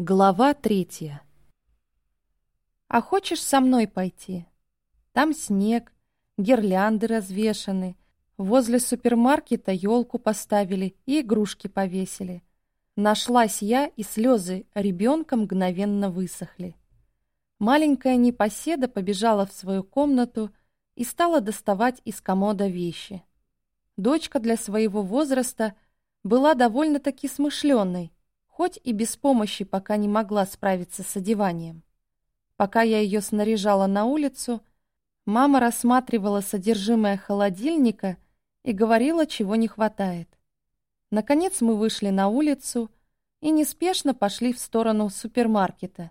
Глава третья. «А хочешь со мной пойти? Там снег, гирлянды развешаны, возле супермаркета елку поставили и игрушки повесили. Нашлась я, и слезы ребенка мгновенно высохли. Маленькая непоседа побежала в свою комнату и стала доставать из комода вещи. Дочка для своего возраста была довольно-таки смышленной, хоть и без помощи пока не могла справиться с одеванием. Пока я ее снаряжала на улицу, мама рассматривала содержимое холодильника и говорила, чего не хватает. Наконец мы вышли на улицу и неспешно пошли в сторону супермаркета,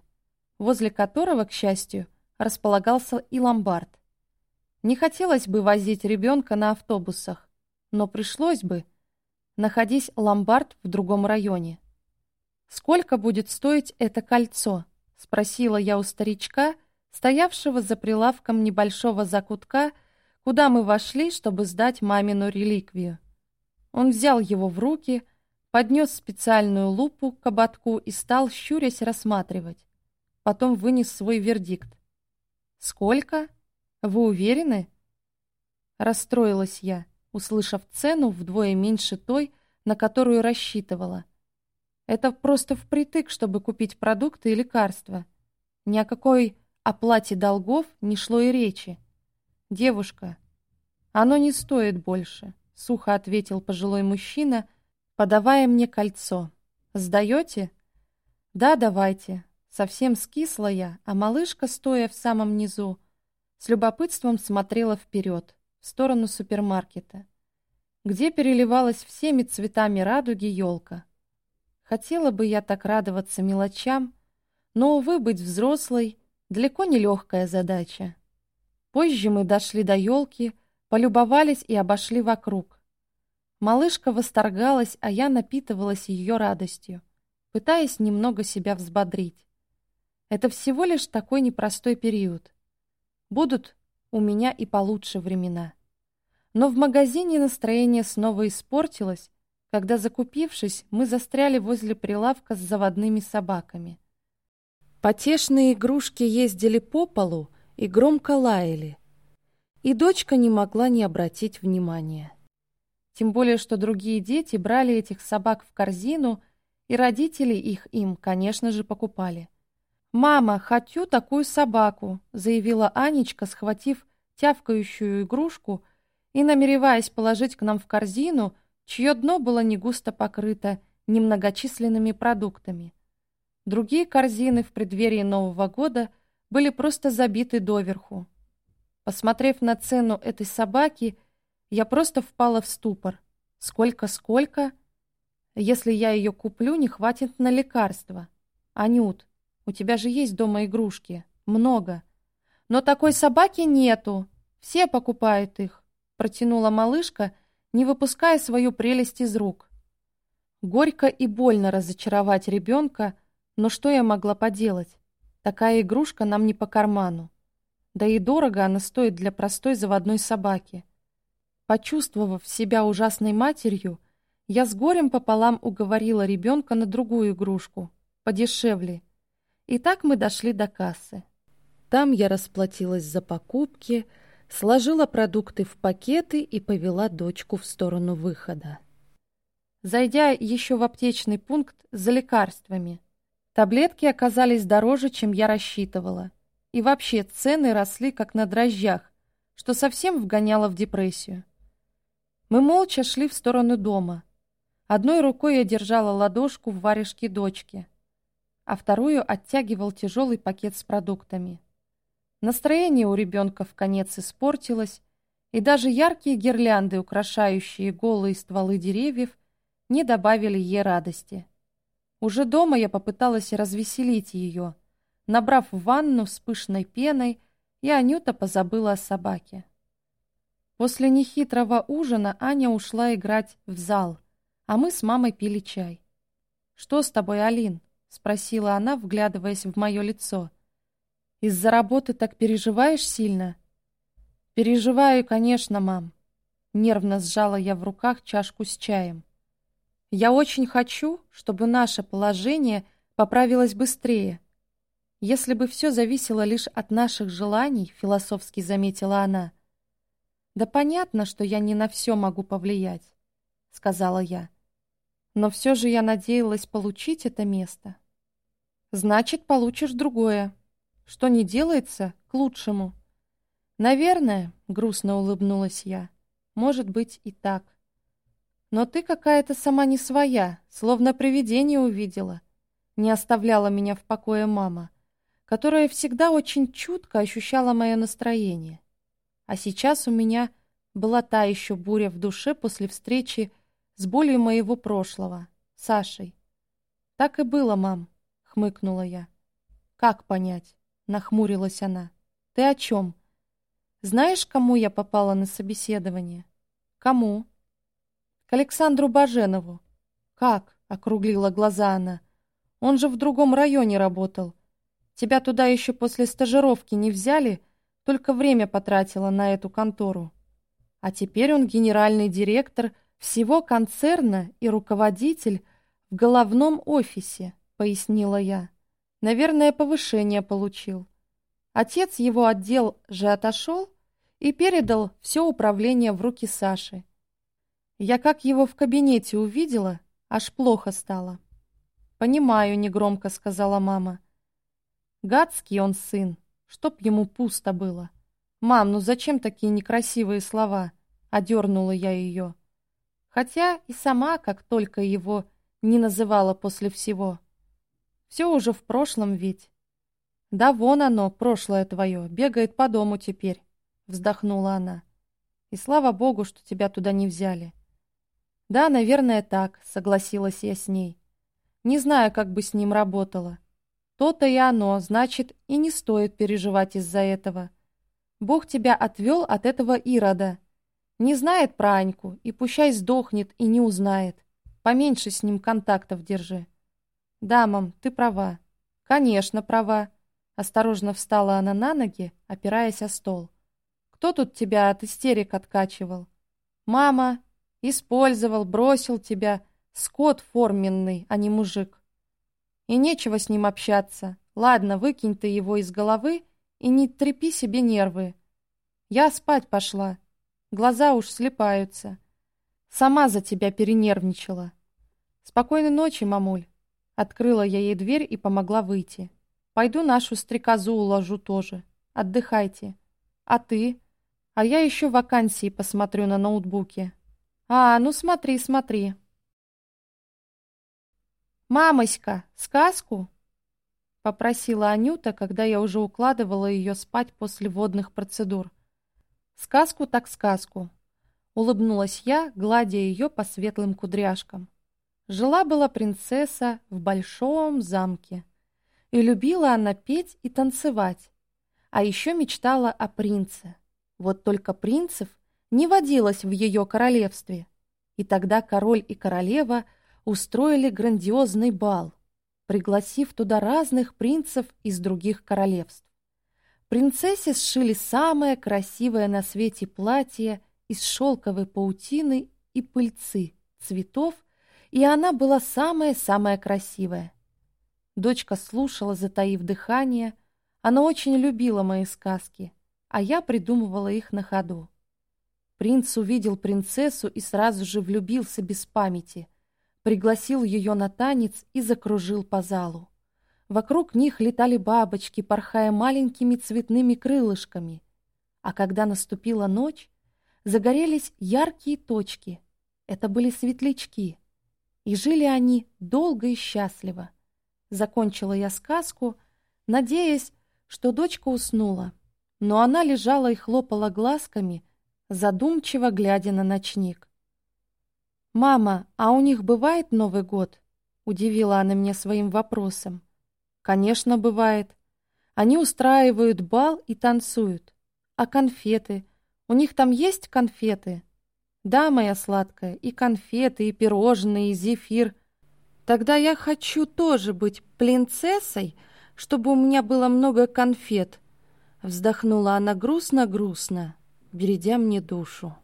возле которого, к счастью, располагался и ломбард. Не хотелось бы возить ребенка на автобусах, но пришлось бы, находясь ломбард в другом районе. «Сколько будет стоить это кольцо?» — спросила я у старичка, стоявшего за прилавком небольшого закутка, куда мы вошли, чтобы сдать мамину реликвию. Он взял его в руки, поднес специальную лупу к ободку и стал, щурясь, рассматривать. Потом вынес свой вердикт. «Сколько? Вы уверены?» Расстроилась я, услышав цену вдвое меньше той, на которую рассчитывала — это просто впритык, чтобы купить продукты и лекарства. Ни о какой оплате долгов не шло и речи. «Девушка, оно не стоит больше», — сухо ответил пожилой мужчина, подавая мне кольцо. «Сдаете?» «Да, давайте». Совсем скисла я, а малышка, стоя в самом низу, с любопытством смотрела вперед, в сторону супермаркета, где переливалась всеми цветами радуги елка. Хотела бы я так радоваться мелочам, но, увы, быть взрослой — далеко не легкая задача. Позже мы дошли до елки, полюбовались и обошли вокруг. Малышка восторгалась, а я напитывалась ее радостью, пытаясь немного себя взбодрить. Это всего лишь такой непростой период. Будут у меня и получше времена. Но в магазине настроение снова испортилось, когда, закупившись, мы застряли возле прилавка с заводными собаками. Потешные игрушки ездили по полу и громко лаяли. И дочка не могла не обратить внимания. Тем более, что другие дети брали этих собак в корзину, и родители их им, конечно же, покупали. «Мама, хочу такую собаку», — заявила Анечка, схватив тявкающую игрушку и, намереваясь положить к нам в корзину, — чье дно было не густо покрыто немногочисленными продуктами. Другие корзины в преддверии Нового года были просто забиты доверху. Посмотрев на цену этой собаки, я просто впала в ступор. Сколько-сколько? Если я ее куплю, не хватит на лекарства. Анют, у тебя же есть дома игрушки. Много. Но такой собаки нету. Все покупают их. Протянула малышка, не выпуская свою прелесть из рук. Горько и больно разочаровать ребенка, но что я могла поделать? Такая игрушка нам не по карману. Да и дорого она стоит для простой заводной собаки. Почувствовав себя ужасной матерью, я с горем пополам уговорила ребенка на другую игрушку, подешевле. И так мы дошли до кассы. Там я расплатилась за покупки, сложила продукты в пакеты и повела дочку в сторону выхода. Зайдя еще в аптечный пункт за лекарствами, таблетки оказались дороже, чем я рассчитывала. И вообще цены росли как на дрожжах, что совсем вгоняло в депрессию. Мы молча шли в сторону дома. Одной рукой я держала ладошку в варежке дочки, а вторую оттягивал тяжелый пакет с продуктами. Настроение у ребенка в конец испортилось, и даже яркие гирлянды, украшающие голые стволы деревьев, не добавили ей радости. Уже дома я попыталась развеселить ее, набрав ванну с пышной пеной, и Анюта позабыла о собаке. После нехитрого ужина Аня ушла играть в зал, а мы с мамой пили чай. «Что с тобой, Алин?» — спросила она, вглядываясь в мое лицо. Из-за работы так переживаешь сильно? Переживаю, конечно, мам. Нервно сжала я в руках чашку с чаем. Я очень хочу, чтобы наше положение поправилась быстрее. Если бы все зависело лишь от наших желаний, философски заметила она. Да понятно, что я не на все могу повлиять, сказала я. Но все же я надеялась получить это место. Значит, получишь другое. Что не делается, к лучшему. Наверное, грустно улыбнулась я. Может быть и так. Но ты какая-то сама не своя, словно привидение увидела. Не оставляла меня в покое мама, которая всегда очень чутко ощущала мое настроение. А сейчас у меня была та еще буря в душе после встречи с болью моего прошлого, Сашей. Так и было, мам, хмыкнула я. Как понять? Нахмурилась она. Ты о чем? Знаешь, кому я попала на собеседование? Кому? К Александру Баженову. Как? Округлила глаза она. Он же в другом районе работал. Тебя туда еще после стажировки не взяли, только время потратила на эту контору. А теперь он генеральный директор всего концерна и руководитель в головном офисе, пояснила я. Наверное, повышение получил. Отец его отдел же отошел и передал все управление в руки Саши. Я как его в кабинете увидела, аж плохо стало. «Понимаю», — негромко сказала мама. «Гадский он сын, чтоб ему пусто было». «Мам, ну зачем такие некрасивые слова?» — одернула я ее. Хотя и сама, как только его не называла после всего. Все уже в прошлом ведь. «Да вон оно, прошлое твое, бегает по дому теперь», — вздохнула она. «И слава богу, что тебя туда не взяли. «Да, наверное, так», — согласилась я с ней. «Не знаю, как бы с ним работала. То-то и оно, значит, и не стоит переживать из-за этого. Бог тебя отвел от этого Ирода. Не знает про Аньку, и пущай сдохнет и не узнает. Поменьше с ним контактов держи». «Да, мам, ты права». «Конечно, права». Осторожно встала она на ноги, опираясь о стол. «Кто тут тебя от истерик откачивал?» «Мама», Использовал, бросил тебя. Скот форменный, а не мужик. И нечего с ним общаться. Ладно, выкинь ты его из головы и не трепи себе нервы. Я спать пошла. Глаза уж слепаются. Сама за тебя перенервничала. Спокойной ночи, мамуль. Открыла я ей дверь и помогла выйти. Пойду нашу стрекозу уложу тоже. Отдыхайте. А ты? А я еще вакансии посмотрю на ноутбуке. А, ну смотри, смотри. «Мамоська, сказку?» — попросила Анюта, когда я уже укладывала ее спать после водных процедур. «Сказку так сказку», — улыбнулась я, гладя ее по светлым кудряшкам. Жила-была принцесса в большом замке, и любила она петь и танцевать, а еще мечтала о принце. Вот только принцев не водилось в ее королевстве. И тогда король и королева устроили грандиозный бал, пригласив туда разных принцев из других королевств. Принцессе сшили самое красивое на свете платье из шелковой паутины и пыльцы, цветов, и она была самая-самая красивая. Дочка слушала, затаив дыхание. Она очень любила мои сказки, а я придумывала их на ходу. Принц увидел принцессу и сразу же влюбился без памяти. Пригласил ее на танец и закружил по залу. Вокруг них летали бабочки, порхая маленькими цветными крылышками. А когда наступила ночь, загорелись яркие точки. Это были светлячки. И жили они долго и счастливо. Закончила я сказку, надеясь, что дочка уснула. Но она лежала и хлопала глазками, задумчиво глядя на ночник. «Мама, а у них бывает Новый год?» — удивила она меня своим вопросом. «Конечно, бывает. Они устраивают бал и танцуют. А конфеты? У них там есть конфеты?» «Да, моя сладкая, и конфеты, и пирожные, и зефир. Тогда я хочу тоже быть принцессой, чтобы у меня было много конфет», — вздохнула она грустно-грустно бередя мне душу.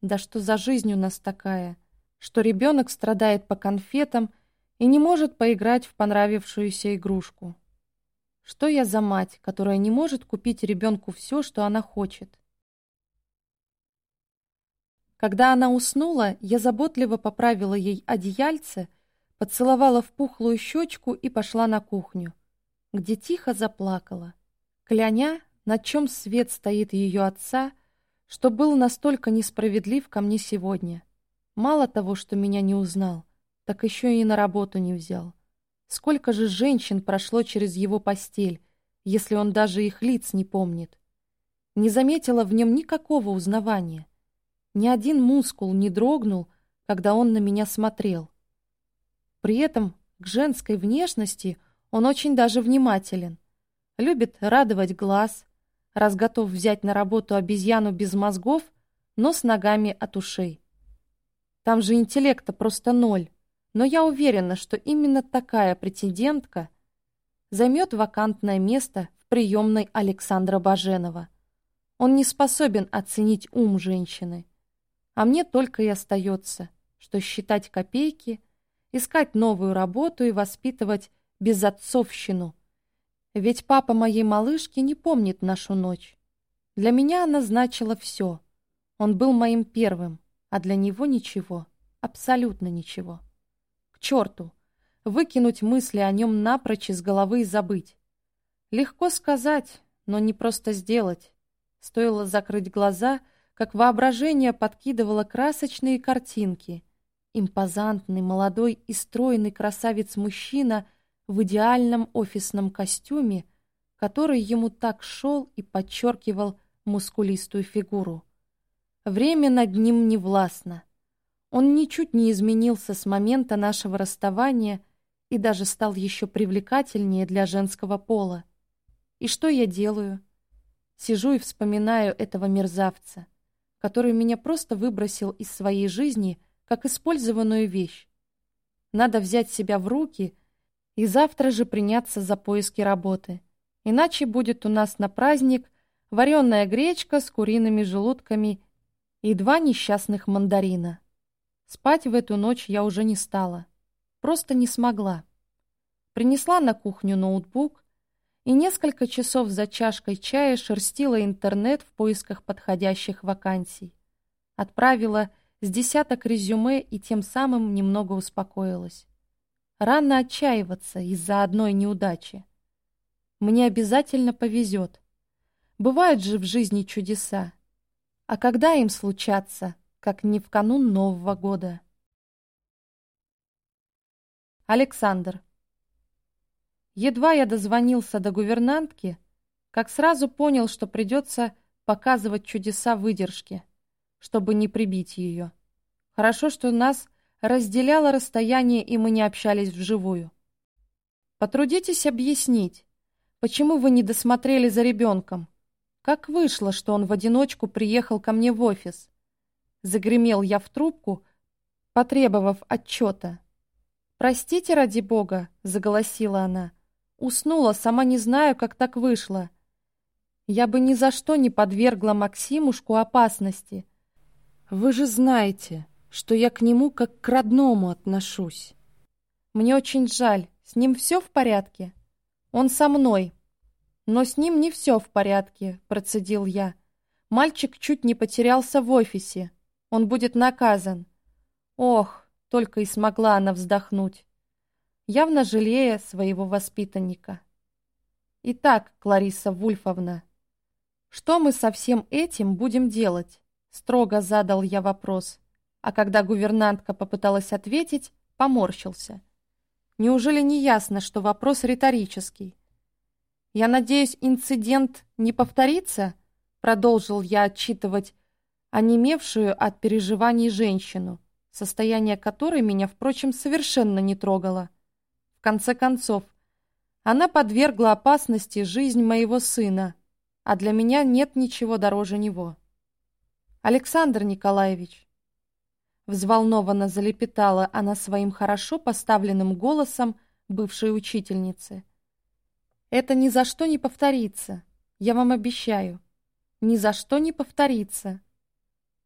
Да что за жизнь у нас такая, что ребенок страдает по конфетам, и не может поиграть в понравившуюся игрушку. Что я за мать, которая не может купить ребенку все, что она хочет? Когда она уснула, я заботливо поправила ей одеяльце, поцеловала в пухлую щечку и пошла на кухню, где тихо заплакала, кляня, на чем свет стоит ее отца, что был настолько несправедлив ко мне сегодня. Мало того, что меня не узнал, так еще и на работу не взял. Сколько же женщин прошло через его постель, если он даже их лиц не помнит? Не заметила в нем никакого узнавания. Ни один мускул не дрогнул, когда он на меня смотрел. При этом к женской внешности он очень даже внимателен. Любит радовать глаз, раз готов взять на работу обезьяну без мозгов, но с ногами от ушей. Там же интеллекта просто ноль, но я уверена, что именно такая претендентка займет вакантное место в приемной Александра Баженова. Он не способен оценить ум женщины. А мне только и остается, что считать копейки, искать новую работу и воспитывать безотцовщину. Ведь папа моей малышки не помнит нашу ночь. Для меня она значила все. Он был моим первым, а для него ничего, абсолютно ничего. К черту! Выкинуть мысли о нем напрочь из головы и забыть. Легко сказать, но не просто сделать. Стоило закрыть глаза — как воображение подкидывало красочные картинки. Импозантный, молодой и стройный красавец-мужчина в идеальном офисном костюме, который ему так шел и подчеркивал мускулистую фигуру. Время над ним не властно. Он ничуть не изменился с момента нашего расставания и даже стал еще привлекательнее для женского пола. И что я делаю? Сижу и вспоминаю этого мерзавца который меня просто выбросил из своей жизни как использованную вещь. Надо взять себя в руки и завтра же приняться за поиски работы. Иначе будет у нас на праздник вареная гречка с куриными желудками и два несчастных мандарина. Спать в эту ночь я уже не стала. Просто не смогла. Принесла на кухню ноутбук, и несколько часов за чашкой чая шерстила интернет в поисках подходящих вакансий. Отправила с десяток резюме и тем самым немного успокоилась. Рано отчаиваться из-за одной неудачи. Мне обязательно повезет. Бывают же в жизни чудеса. А когда им случатся, как не в канун Нового года? Александр Едва я дозвонился до гувернантки, как сразу понял, что придется показывать чудеса выдержки, чтобы не прибить ее. Хорошо, что нас разделяло расстояние, и мы не общались вживую. Потрудитесь объяснить, почему вы не досмотрели за ребенком? Как вышло, что он в одиночку приехал ко мне в офис? Загремел я в трубку, потребовав отчета. «Простите, ради бога», — заголосила она, — Уснула, сама не знаю, как так вышло. Я бы ни за что не подвергла Максимушку опасности. Вы же знаете, что я к нему как к родному отношусь. Мне очень жаль, с ним все в порядке? Он со мной. Но с ним не все в порядке, процедил я. Мальчик чуть не потерялся в офисе. Он будет наказан. Ох, только и смогла она вздохнуть явно жалея своего воспитанника. «Итак, Клариса Вульфовна, что мы со всем этим будем делать?» Строго задал я вопрос, а когда гувернантка попыталась ответить, поморщился. Неужели не ясно, что вопрос риторический? «Я надеюсь, инцидент не повторится?» Продолжил я отчитывать онемевшую от переживаний женщину, состояние которой меня, впрочем, совершенно не трогало. В конце концов, она подвергла опасности жизнь моего сына, а для меня нет ничего дороже него. Александр Николаевич, взволнованно залепетала она своим хорошо поставленным голосом бывшей учительницы. Это ни за что не повторится, я вам обещаю. Ни за что не повторится.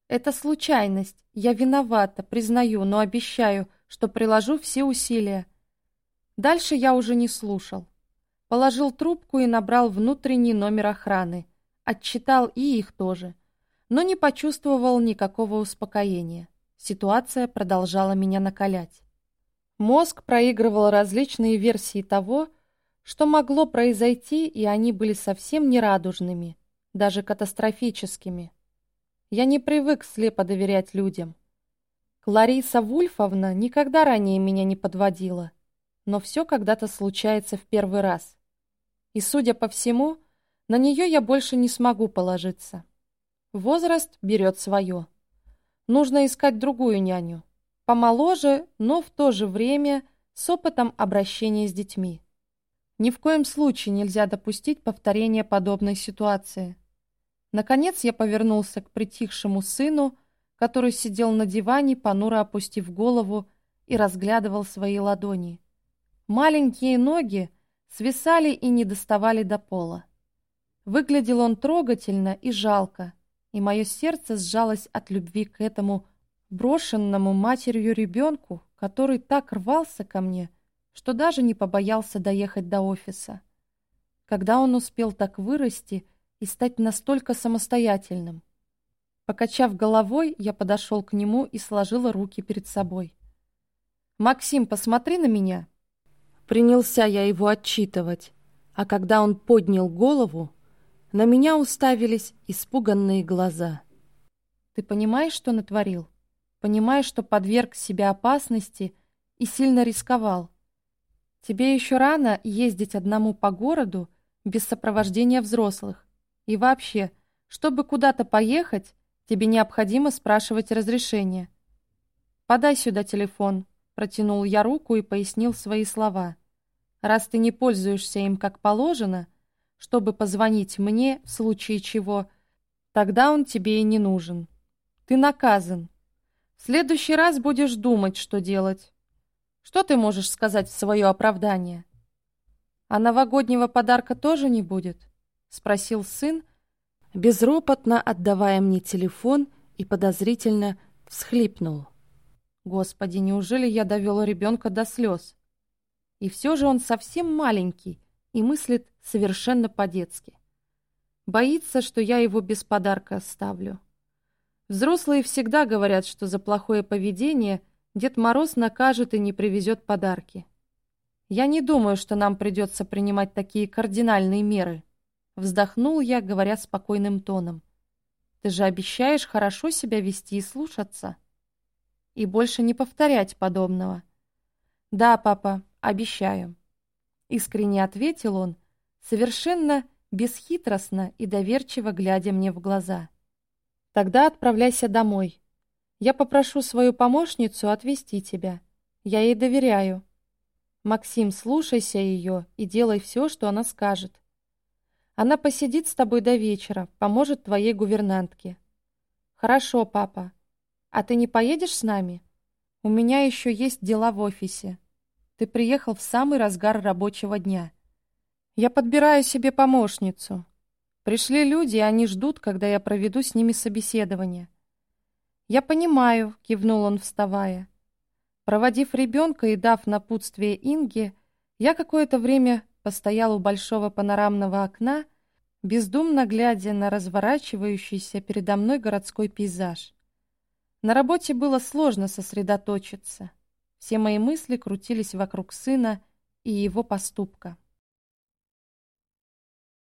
Это случайность, я виновата, признаю, но обещаю, что приложу все усилия, Дальше я уже не слушал. Положил трубку и набрал внутренний номер охраны. Отчитал и их тоже. Но не почувствовал никакого успокоения. Ситуация продолжала меня накалять. Мозг проигрывал различные версии того, что могло произойти, и они были совсем нерадужными, даже катастрофическими. Я не привык слепо доверять людям. Клариса Вульфовна никогда ранее меня не подводила, но все когда-то случается в первый раз. И, судя по всему, на нее я больше не смогу положиться. Возраст берет свое. Нужно искать другую няню. Помоложе, но в то же время с опытом обращения с детьми. Ни в коем случае нельзя допустить повторения подобной ситуации. Наконец я повернулся к притихшему сыну, который сидел на диване, понуро опустив голову и разглядывал свои ладони. Маленькие ноги свисали и не доставали до пола. Выглядел он трогательно и жалко, и мое сердце сжалось от любви к этому брошенному матерью ребенку, который так рвался ко мне, что даже не побоялся доехать до офиса. Когда он успел так вырасти и стать настолько самостоятельным? Покачав головой, я подошел к нему и сложила руки перед собой. «Максим, посмотри на меня!» Принялся я его отчитывать, а когда он поднял голову, на меня уставились испуганные глаза. «Ты понимаешь, что натворил? Понимаешь, что подверг себя опасности и сильно рисковал? Тебе еще рано ездить одному по городу без сопровождения взрослых. И вообще, чтобы куда-то поехать, Тебе необходимо спрашивать разрешение. «Подай сюда телефон», — протянул я руку и пояснил свои слова. «Раз ты не пользуешься им как положено, чтобы позвонить мне в случае чего, тогда он тебе и не нужен. Ты наказан. В следующий раз будешь думать, что делать. Что ты можешь сказать в свое оправдание?» «А новогоднего подарка тоже не будет?» — спросил сын, — безропотно отдавая мне телефон и подозрительно всхлипнул. Господи, неужели я довел ребенка до слез? И все же он совсем маленький и мыслит совершенно по-детски. Боится, что я его без подарка оставлю. Взрослые всегда говорят, что за плохое поведение Дед Мороз накажет и не привезет подарки. Я не думаю, что нам придется принимать такие кардинальные меры. Вздохнул я, говоря спокойным тоном. Ты же обещаешь хорошо себя вести и слушаться. И больше не повторять подобного. Да, папа, обещаю. Искренне ответил он, совершенно бесхитростно и доверчиво глядя мне в глаза. Тогда отправляйся домой. Я попрошу свою помощницу отвезти тебя. Я ей доверяю. Максим, слушайся ее и делай все, что она скажет. Она посидит с тобой до вечера, поможет твоей гувернантке. Хорошо, папа. А ты не поедешь с нами? У меня еще есть дела в офисе. Ты приехал в самый разгар рабочего дня. Я подбираю себе помощницу. Пришли люди, и они ждут, когда я проведу с ними собеседование. Я понимаю, кивнул он, вставая. Проводив ребенка и дав напутствие Инге, я какое-то время постоял у большого панорамного окна, бездумно глядя на разворачивающийся передо мной городской пейзаж. На работе было сложно сосредоточиться. Все мои мысли крутились вокруг сына и его поступка.